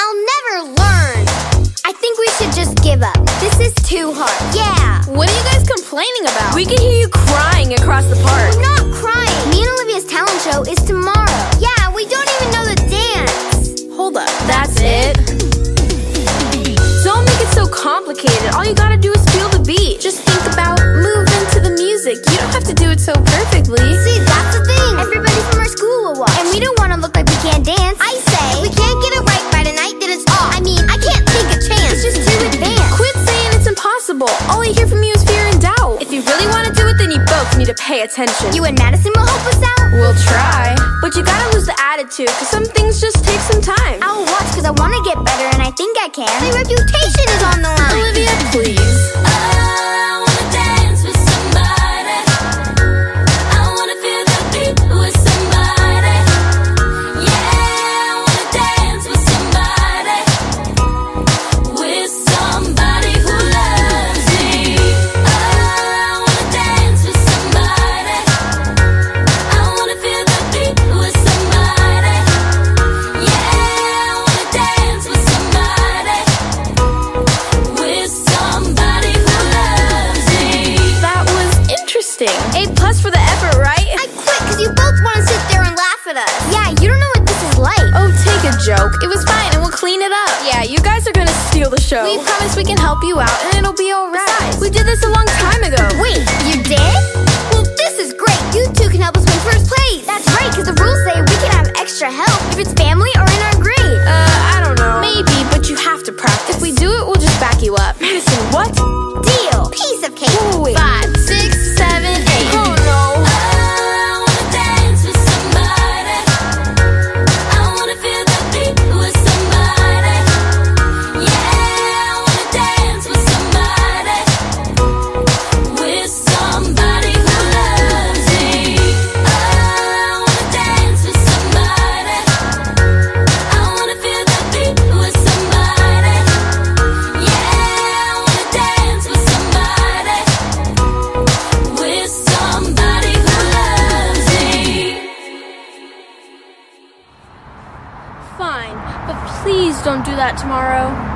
I'll never learn. I think we should just give up. This is too hard. Yeah. What are you guys complaining about? We can hear you crying across the park. We're not crying. Me and Olivia's talent show is tomorrow. Yeah, we don't even know the dance. Hold up. That's it? Don't make it so complicated. All you gotta do is feel the beat. Just think about moving to the music. You don't have to do it so perfectly. To pay attention. You and Madison will help us out. We'll try. But you gotta lose the attitude, cause some things just take some time. I'll watch because I want to get better and I think I can. My reputation is on the line. Olivia, please. Yeah, you don't know what this is like. Oh, take a joke. It was fine, and we'll clean it up. Yeah, you guys are gonna steal the show. We promise we can help you out, and it'll be alright. We did this a long time ago. Wait, you did? Well, this is great. You two can help us win first place. That's right, because the rules say we can have extra help if it's family or in our grade. Uh, I don't know. Maybe, but you have to practice. If we do it, we'll just back you up. Madison, what? Fine, but please don't do that tomorrow.